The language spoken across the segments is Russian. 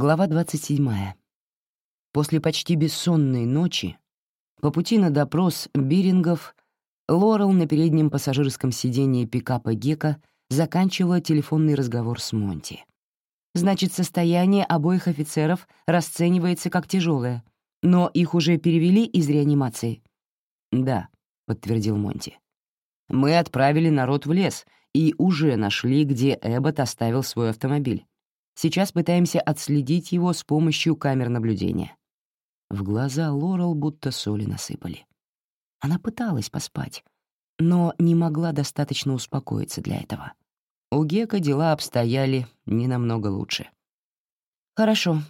Глава 27. После почти бессонной ночи по пути на допрос Бирингов Лорел на переднем пассажирском сидении пикапа Гека заканчивала телефонный разговор с Монти. Значит, состояние обоих офицеров расценивается как тяжелое, но их уже перевели из реанимации? «Да», — подтвердил Монти. «Мы отправили народ в лес и уже нашли, где Эббот оставил свой автомобиль. Сейчас пытаемся отследить его с помощью камер наблюдения. В глаза Лорел будто соли насыпали. Она пыталась поспать, но не могла достаточно успокоиться для этого. У Гека дела обстояли не намного лучше. «Хорошо.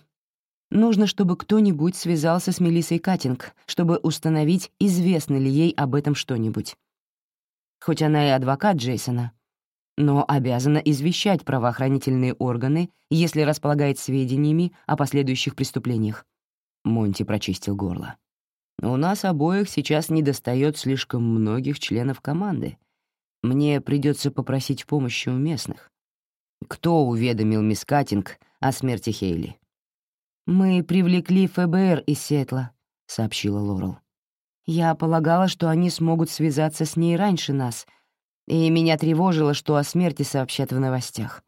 Нужно, чтобы кто-нибудь связался с Мелиссой Катинг, чтобы установить, известно ли ей об этом что-нибудь. Хоть она и адвокат Джейсона, но обязана извещать правоохранительные органы, если располагает сведениями о последующих преступлениях. Монти прочистил горло. «У нас обоих сейчас недостает слишком многих членов команды. Мне придется попросить помощи у местных. Кто уведомил мисс Каттинг о смерти Хейли?» «Мы привлекли ФБР из Сиэтла», — сообщила Лорел. «Я полагала, что они смогут связаться с ней раньше нас — и меня тревожило, что о смерти сообщат в новостях.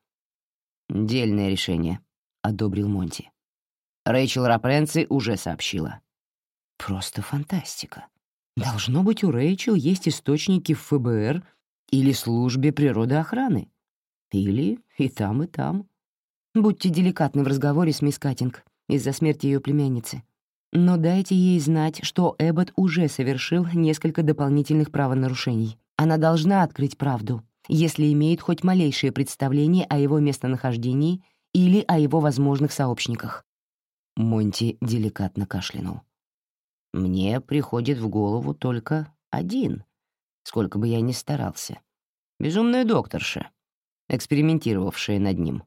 «Дельное решение», — одобрил Монти. Рэйчел Рапренци уже сообщила. «Просто фантастика. Должно быть, у Рэйчел есть источники в ФБР или службе природоохраны. Или и там, и там. Будьте деликатны в разговоре с мисс Каттинг из-за смерти ее племянницы. Но дайте ей знать, что Эббот уже совершил несколько дополнительных правонарушений. Она должна открыть правду, если имеет хоть малейшее представление о его местонахождении или о его возможных сообщниках. Монти деликатно кашлянул. «Мне приходит в голову только один, сколько бы я ни старался. Безумная докторша, экспериментировавшая над ним».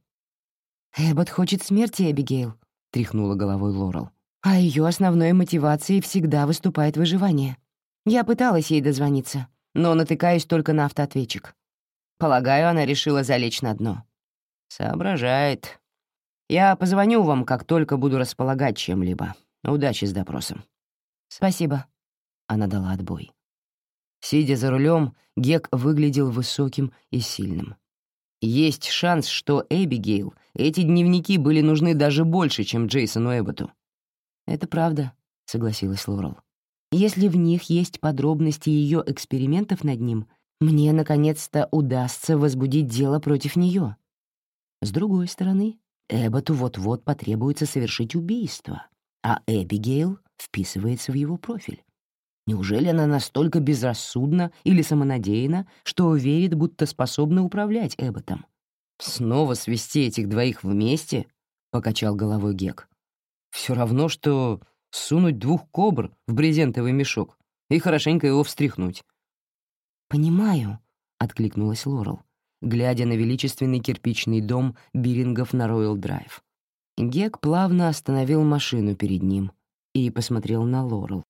«Эббот хочет смерти, Эбигейл», — тряхнула головой Лорел. «А ее основной мотивацией всегда выступает выживание. Я пыталась ей дозвониться, но натыкаюсь только на автоответчик. Полагаю, она решила залечь на дно. Соображает. Я позвоню вам, как только буду располагать чем-либо. Удачи с допросом. Спасибо. Она дала отбой. Сидя за рулем, Гек выглядел высоким и сильным. Есть шанс, что Эбигейл эти дневники были нужны даже больше, чем Джейсону Эбботу. «Это правда», — согласилась Лорел. Если в них есть подробности ее экспериментов над ним, мне, наконец-то, удастся возбудить дело против нее. С другой стороны, Эбботу вот-вот потребуется совершить убийство, а Эбигейл вписывается в его профиль. Неужели она настолько безрассудна или самонадеяна, что верит, будто способна управлять Эбботом? «Снова свести этих двоих вместе?» — покачал головой Гек. «Все равно, что сунуть двух кобр в брезентовый мешок и хорошенько его встряхнуть. «Понимаю», — откликнулась Лорел, глядя на величественный кирпичный дом Бирингов на Роyal-Драйв. Гек плавно остановил машину перед ним и посмотрел на Лорел.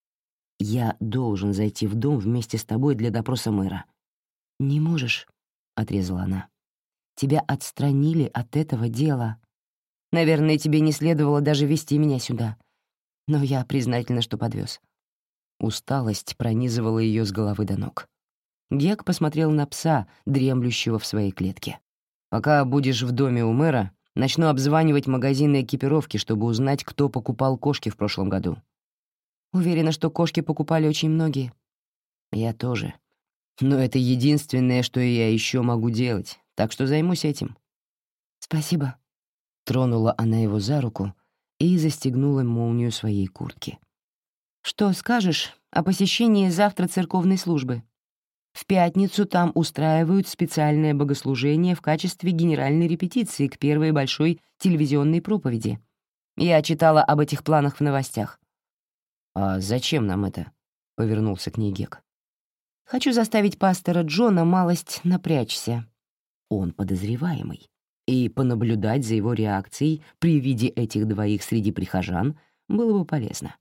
«Я должен зайти в дом вместе с тобой для допроса мэра». «Не можешь», — отрезала она. «Тебя отстранили от этого дела. Наверное, тебе не следовало даже вести меня сюда но я признательна, что подвез. Усталость пронизывала ее с головы до ног. Гек посмотрел на пса, дремлющего в своей клетке. «Пока будешь в доме у мэра, начну обзванивать магазины экипировки, чтобы узнать, кто покупал кошки в прошлом году. Уверена, что кошки покупали очень многие. Я тоже. Но это единственное, что я еще могу делать, так что займусь этим. Спасибо. Тронула она его за руку, и застегнула молнию своей куртки. «Что скажешь о посещении завтра церковной службы? В пятницу там устраивают специальное богослужение в качестве генеральной репетиции к первой большой телевизионной проповеди. Я читала об этих планах в новостях». «А зачем нам это?» — повернулся к ней Гек. «Хочу заставить пастора Джона малость напрячься. Он подозреваемый и понаблюдать за его реакцией при виде этих двоих среди прихожан было бы полезно.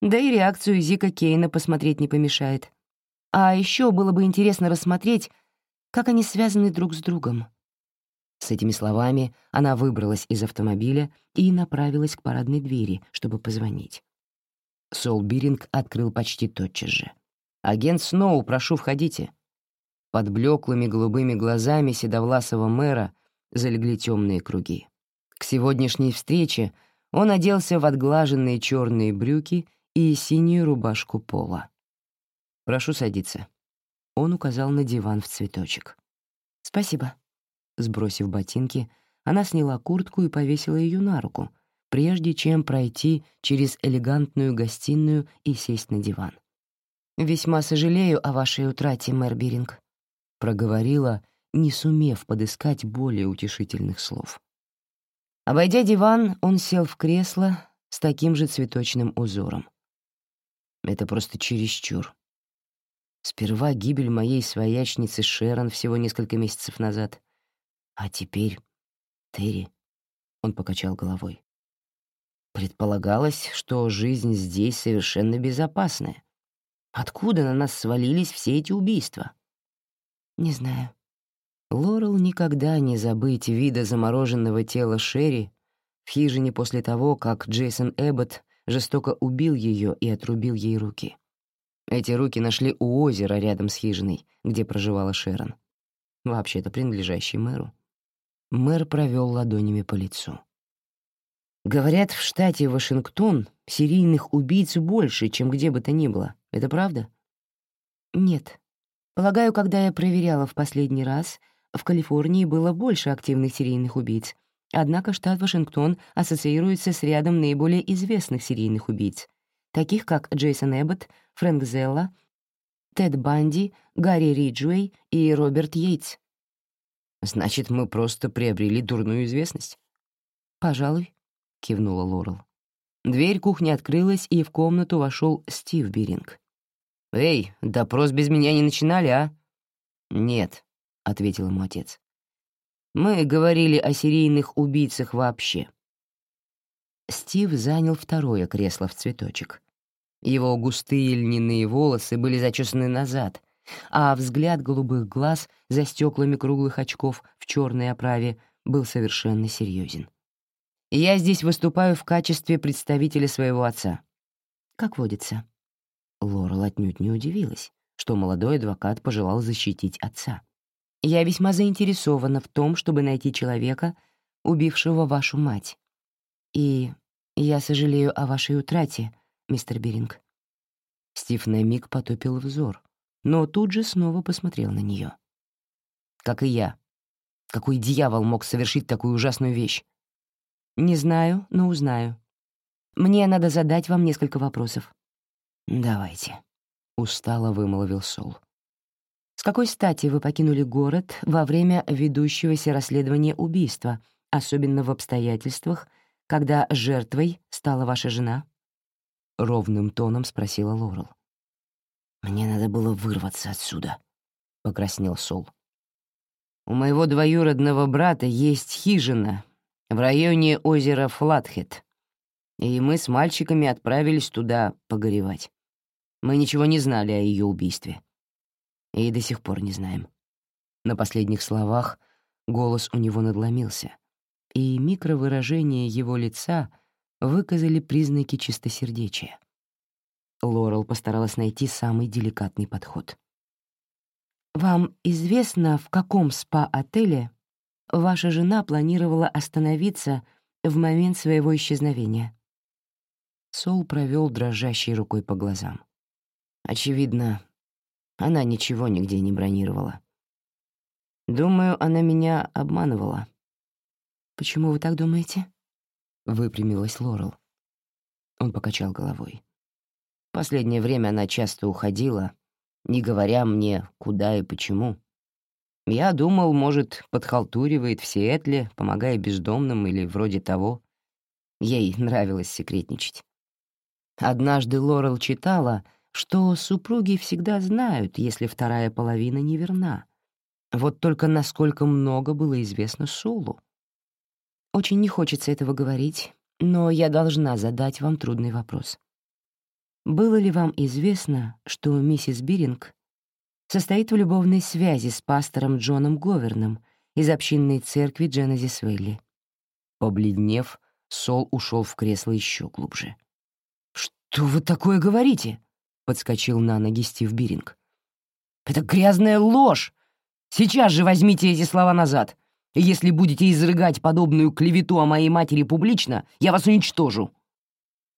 Да и реакцию Зика Кейна посмотреть не помешает. А еще было бы интересно рассмотреть, как они связаны друг с другом. С этими словами она выбралась из автомобиля и направилась к парадной двери, чтобы позвонить. Сол Биринг открыл почти тотчас же. «Агент Сноу, прошу, входите». Под блеклыми голубыми глазами седовласого мэра залегли темные круги. К сегодняшней встрече он оделся в отглаженные черные брюки и синюю рубашку пола. «Прошу садиться». Он указал на диван в цветочек. «Спасибо». Сбросив ботинки, она сняла куртку и повесила ее на руку, прежде чем пройти через элегантную гостиную и сесть на диван. «Весьма сожалею о вашей утрате, мэр Биринг», — проговорила, не сумев подыскать более утешительных слов. Обойдя диван, он сел в кресло с таким же цветочным узором. Это просто чересчур. Сперва гибель моей своячницы Шерон всего несколько месяцев назад, а теперь Терри. Он покачал головой. Предполагалось, что жизнь здесь совершенно безопасная. Откуда на нас свалились все эти убийства? Не знаю. Лорел никогда не забыть вида замороженного тела Шерри в хижине после того, как Джейсон Эббот жестоко убил ее и отрубил ей руки. Эти руки нашли у озера рядом с хижиной, где проживала Шерон, вообще-то принадлежащий мэру. Мэр провел ладонями по лицу. Говорят, в штате Вашингтон серийных убийц больше, чем где бы то ни было. Это правда? Нет. Полагаю, когда я проверяла в последний раз, в Калифорнии было больше активных серийных убийц. Однако штат Вашингтон ассоциируется с рядом наиболее известных серийных убийц, таких как Джейсон Эббот, Фрэнк Зелла, Тед Банди, Гарри Риджуэй и Роберт Йейтс. Значит, мы просто приобрели дурную известность? Пожалуй. — кивнула Лорел. Дверь кухни открылась, и в комнату вошел Стив Биринг. «Эй, допрос без меня не начинали, а?» «Нет», — ответил ему отец. «Мы говорили о серийных убийцах вообще». Стив занял второе кресло в цветочек. Его густые льняные волосы были зачесаны назад, а взгляд голубых глаз за стеклами круглых очков в черной оправе был совершенно серьезен. Я здесь выступаю в качестве представителя своего отца. Как водится. Лорел отнюдь не удивилась, что молодой адвокат пожелал защитить отца. Я весьма заинтересована в том, чтобы найти человека, убившего вашу мать. И я сожалею о вашей утрате, мистер Беринг. Стив на миг потупил взор, но тут же снова посмотрел на нее. Как и я. Какой дьявол мог совершить такую ужасную вещь? «Не знаю, но узнаю. Мне надо задать вам несколько вопросов». «Давайте», — устало вымолвил Сол. «С какой стати вы покинули город во время ведущегося расследования убийства, особенно в обстоятельствах, когда жертвой стала ваша жена?» Ровным тоном спросила Лорел. «Мне надо было вырваться отсюда», — покраснел Сол. «У моего двоюродного брата есть хижина в районе озера Флатхед, и мы с мальчиками отправились туда погоревать. Мы ничего не знали о ее убийстве. И до сих пор не знаем. На последних словах голос у него надломился, и микровыражения его лица выказали признаки чистосердечия. Лорел постаралась найти самый деликатный подход. «Вам известно, в каком спа-отеле ваша жена планировала остановиться в момент своего исчезновения?» Сол провел дрожащей рукой по глазам. Очевидно, она ничего нигде не бронировала. Думаю, она меня обманывала. «Почему вы так думаете?» — выпрямилась Лорел. Он покачал головой. Последнее время она часто уходила, не говоря мне, куда и почему. Я думал, может, подхалтуривает в Сиэтле, помогая бездомным или вроде того. Ей нравилось секретничать. Однажды Лорел читала, что супруги всегда знают, если вторая половина неверна. Вот только насколько много было известно Сулу. Очень не хочется этого говорить, но я должна задать вам трудный вопрос. Было ли вам известно, что миссис Биринг состоит в любовной связи с пастором Джоном Говерном из общинной церкви Дженезис Вэлли. Побледнев, Сол ушел в кресло еще глубже. «Что вы такое говорите?» — подскочил на ноги Стив Биринг. «Это грязная ложь! Сейчас же возьмите эти слова назад. И если будете изрыгать подобную клевету о моей матери публично, я вас уничтожу».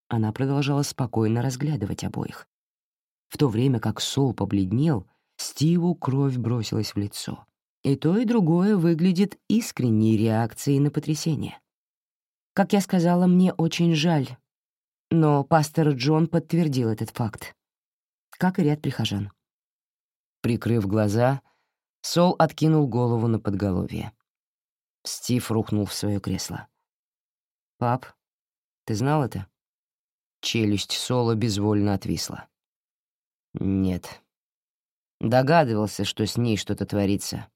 Она продолжала спокойно разглядывать обоих. В то время как Сол побледнел, Стиву кровь бросилась в лицо. И то, и другое выглядит искренней реакцией на потрясение. Как я сказала, мне очень жаль, но пастор Джон подтвердил этот факт, как и ряд прихожан. Прикрыв глаза, Сол откинул голову на подголовье. Стив рухнул в свое кресло. «Пап, ты знал это?» Челюсть Сола безвольно отвисла. «Нет». Догадывался, что с ней что-то творится.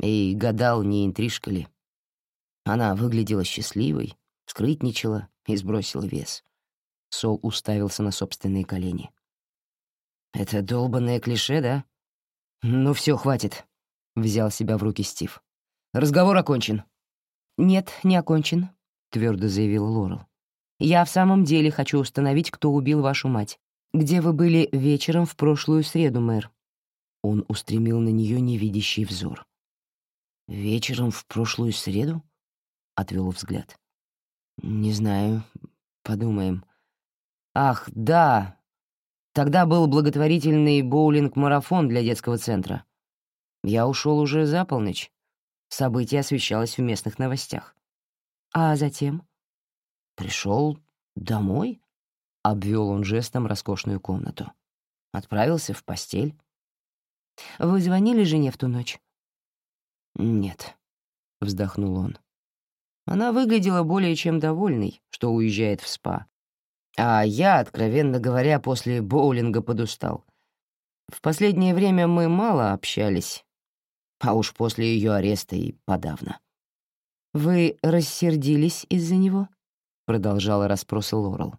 И гадал, не интрижка ли. Она выглядела счастливой, скрытничала и сбросила вес. Сол уставился на собственные колени. «Это долбанное клише, да?» «Ну все, хватит», — взял себя в руки Стив. «Разговор окончен». «Нет, не окончен», — твердо заявил Лорел. «Я в самом деле хочу установить, кто убил вашу мать. Где вы были вечером в прошлую среду, мэр?» Он устремил на нее невидящий взор. «Вечером в прошлую среду?» отвел взгляд. «Не знаю. Подумаем. Ах, да. Тогда был благотворительный боулинг-марафон для детского центра. Я ушел уже за полночь. Событие освещалось в местных новостях. А затем? Пришел домой?» — обвел он жестом роскошную комнату. Отправился в постель. «Вы звонили жене в ту ночь?» «Нет», — вздохнул он. Она выглядела более чем довольной, что уезжает в спа. А я, откровенно говоря, после боулинга подустал. В последнее время мы мало общались, а уж после ее ареста и подавно. «Вы рассердились из-за него?» — продолжала расспросы Лорел.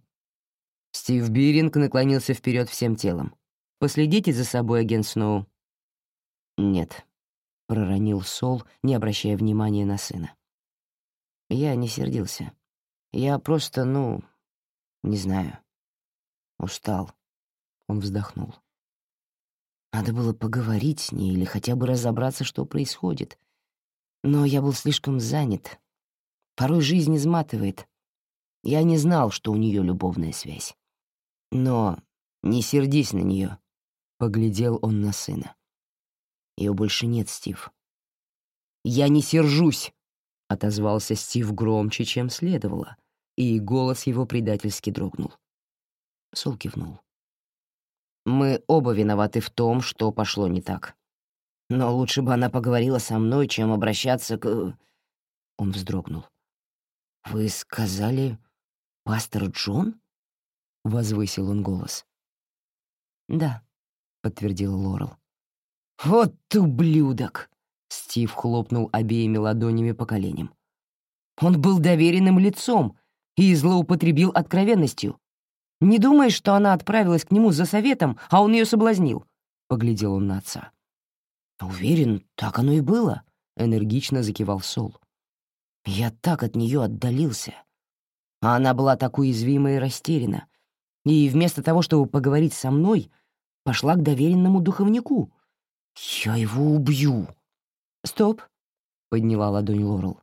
Стив Биринг наклонился вперед всем телом. «Последите за собой, агент Сноу». «Нет», — проронил Сол, не обращая внимания на сына. Я не сердился. Я просто, ну, не знаю, устал. Он вздохнул. Надо было поговорить с ней или хотя бы разобраться, что происходит. Но я был слишком занят. Порой жизнь изматывает. Я не знал, что у нее любовная связь. Но не сердись на нее. Поглядел он на сына. Ее больше нет, Стив. Я не сержусь, — отозвался Стив громче, чем следовало, и голос его предательски дрогнул. Сол кивнул. «Мы оба виноваты в том, что пошло не так. Но лучше бы она поговорила со мной, чем обращаться к...» Он вздрогнул. «Вы сказали, пастор Джон?» — возвысил он голос. «Да», — подтвердил Лорел. «Вот ублюдок!» Стив хлопнул обеими ладонями по коленям. Он был доверенным лицом и злоупотребил откровенностью. Не думаешь, что она отправилась к нему за советом, а он ее соблазнил?» — поглядел он на отца. «Уверен, так оно и было», — энергично закивал Сол. «Я так от нее отдалился. А она была так уязвима и растеряна. И вместо того, чтобы поговорить со мной, пошла к доверенному духовнику. Я его убью!» «Стоп!» — подняла ладонь Лорел.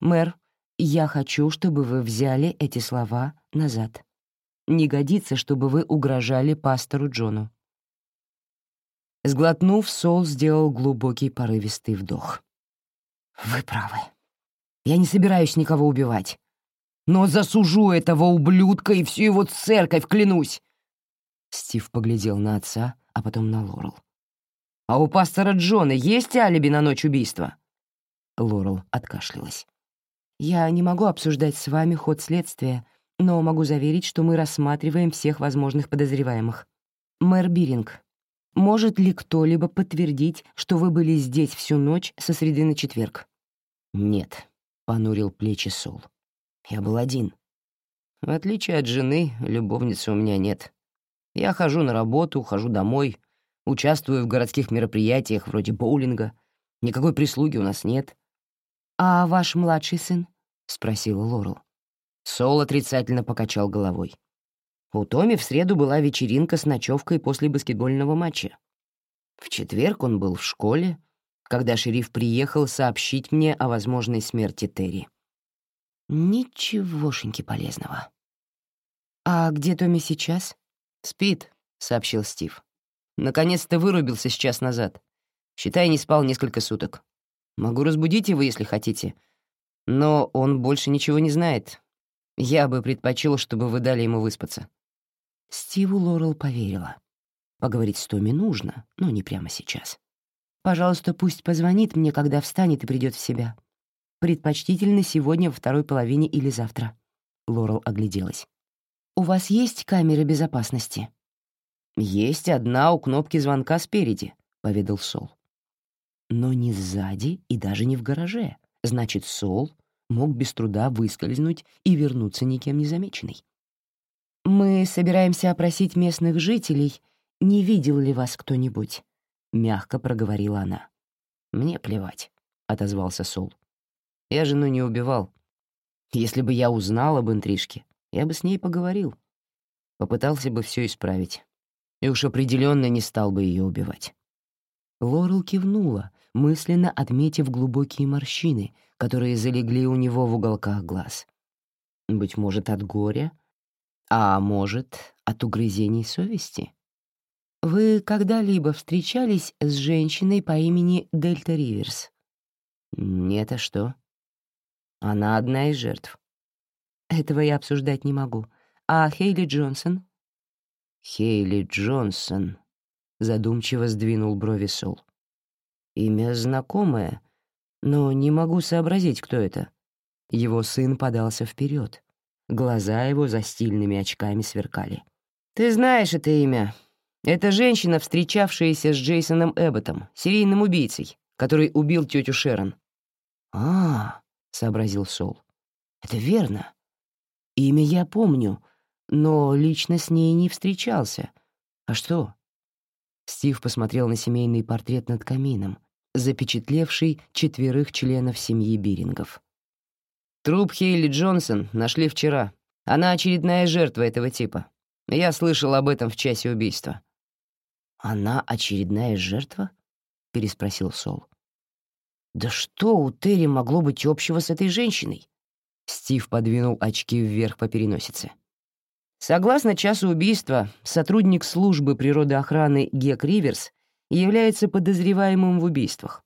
«Мэр, я хочу, чтобы вы взяли эти слова назад. Не годится, чтобы вы угрожали пастору Джону». Сглотнув, Сол сделал глубокий порывистый вдох. «Вы правы. Я не собираюсь никого убивать. Но засужу этого ублюдка и всю его церковь, клянусь!» Стив поглядел на отца, а потом на Лорел. А у пастора Джона есть алиби на ночь убийства?» Лорел откашлялась. «Я не могу обсуждать с вами ход следствия, но могу заверить, что мы рассматриваем всех возможных подозреваемых. Мэр Биринг, может ли кто-либо подтвердить, что вы были здесь всю ночь со среды на четверг?» «Нет», — понурил плечи Сол. «Я был один. В отличие от жены, любовницы у меня нет. Я хожу на работу, хожу домой, участвую в городских мероприятиях вроде боулинга. Никакой прислуги у нас нет». «А ваш младший сын?» — спросила Лорел. Сол отрицательно покачал головой. У Томи в среду была вечеринка с ночевкой после баскетбольного матча. В четверг он был в школе, когда шериф приехал сообщить мне о возможной смерти Терри. Ничегошеньки полезного. «А где Томми сейчас?» «Спит», — сообщил Стив. «Наконец-то вырубился час назад. Считай, не спал несколько суток. Могу разбудить его, если хотите. Но он больше ничего не знает. Я бы предпочел, чтобы вы дали ему выспаться». Стиву Лорел поверила. Поговорить с Томми нужно, но не прямо сейчас. Пожалуйста, пусть позвонит мне, когда встанет и придет в себя. Предпочтительно сегодня во второй половине или завтра. Лорел огляделась. «У вас есть камеры безопасности?» «Есть одна у кнопки звонка спереди», — поведал Сол. «Но не сзади и даже не в гараже. Значит, Сол мог без труда выскользнуть и вернуться никем не замеченный. Мы собираемся опросить местных жителей, не видел ли вас кто-нибудь?» — мягко проговорила она. «Мне плевать», — отозвался Сол. «Я жену не убивал. Если бы я узнал об интрижке, я бы с ней поговорил. Попытался бы все исправить. И уж определенно не стал бы ее убивать». Лорел кивнула, мысленно отметив глубокие морщины, которые залегли у него в уголках глаз. Быть может, от горя, а может, от угрызений совести? Вы когда-либо встречались с женщиной по имени Дельта Риверс? Нет, а что? Она одна из жертв. Этого я обсуждать не могу. А Хейли Джонсон? Хейли Джонсон, задумчиво сдвинул брови Сол. Имя знакомое, но не могу сообразить, кто это. Его сын подался вперед. Глаза его за стильными очками сверкали. «Ты знаешь это имя. Это женщина, встречавшаяся с Джейсоном Эбботом, серийным убийцей, который убил тетю Шерон». «А, — сообразил Сол, — это верно. Имя я помню, но лично с ней не встречался. А что?» Стив посмотрел на семейный портрет над камином, запечатлевший четверых членов семьи Бирингов. «Труп Хейли Джонсон нашли вчера. Она очередная жертва этого типа. Я слышал об этом в часе убийства». «Она очередная жертва?» — переспросил Сол. «Да что у Терри могло быть общего с этой женщиной?» Стив подвинул очки вверх по переносице. Согласно часу убийства, сотрудник службы природоохраны Гек Риверс является подозреваемым в убийствах.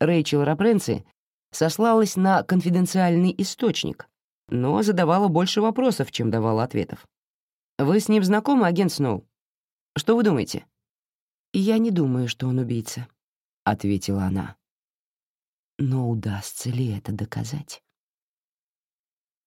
Рэйчел Рапренци сослалась на конфиденциальный источник, но задавала больше вопросов, чем давала ответов. «Вы с ним знакомы, агент Сноу? Что вы думаете?» «Я не думаю, что он убийца», — ответила она. «Но удастся ли это доказать?»